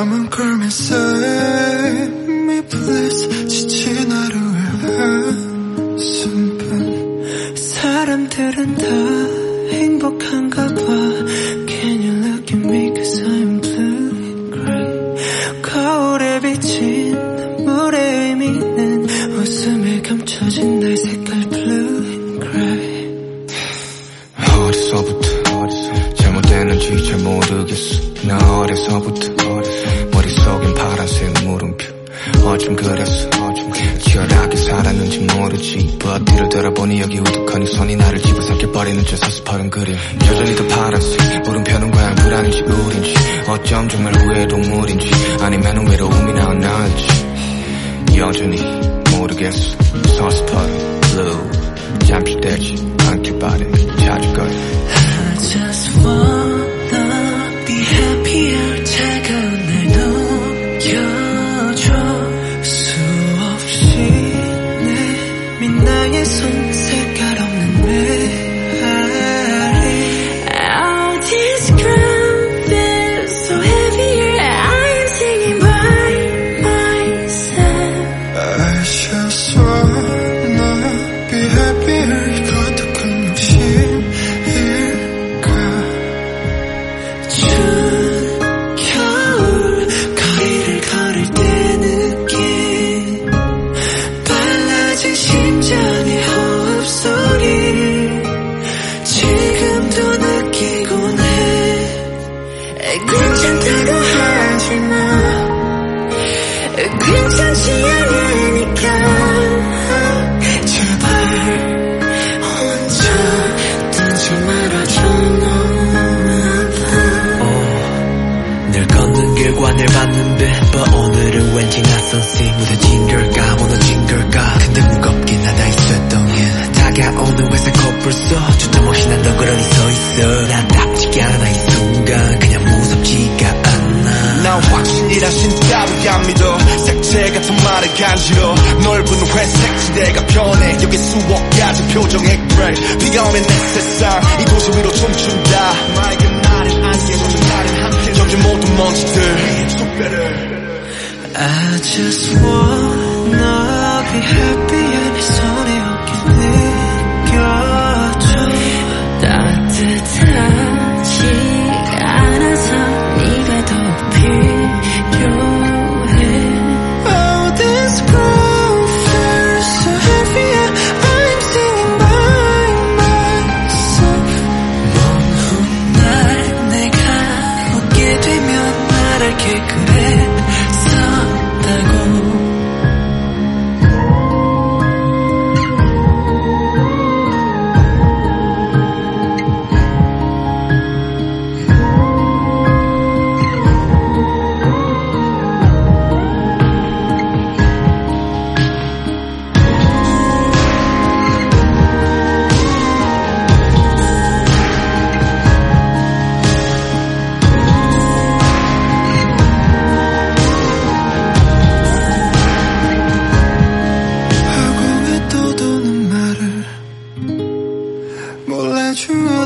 Someone call me save me please 사람들은 다 행복한가 봐. Can you look at me? Cause I'm blue gray. 거울에 비친 물의 의미는 웃음에 감춰진 날 색깔 blue gray. 어디서부터 잘못됐는지 잘 모르겠어. 나 어려서부터 머릿속엔 파란색 물음표 어쩜 그랬어? 치열하게 살았는지 모르지. 버티를 들어보니 여기 우두커니 손이 나를 집어삼켜 버리는 저 서스퍼른 그림. 여전히 더 파란색 물음표는 과연 불안인지 우린지. 어쩜 정말 후회 동물인지. 아니면 외로움이 나을지. 여전히 모르겠어. 서스퍼른 blue 잠시 되지. 않길 바래 찾을 거야 I just wanna 이것도 큰 욕심일까? 겨울 거리를 걸을 때 느낀 빨라진 심장의 호흡 소리. 지금도 느끼곤 해 괜찮다고 하지마 괜찮지 않으 써 주저없이 난 덩그러니 서있어. 난 닥치지 않아 이 순간. 그냥 무섭지가 않아. 난 확신이라 신 따위 안 믿어. 색채 같은 말을 간지러. 넓은 회색 지대가 변해. 여기 수억 가지 표정의 그레이. 비가 오면 내 세상 이 도시 위로 춤춘다. 맑은 날엔 안개 젖은 날엔 함께 저기 모든 먼지들. 숲배를. I just wanna be happy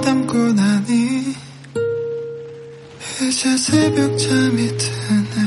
담고 나니. 이제 새벽 잠이 드네.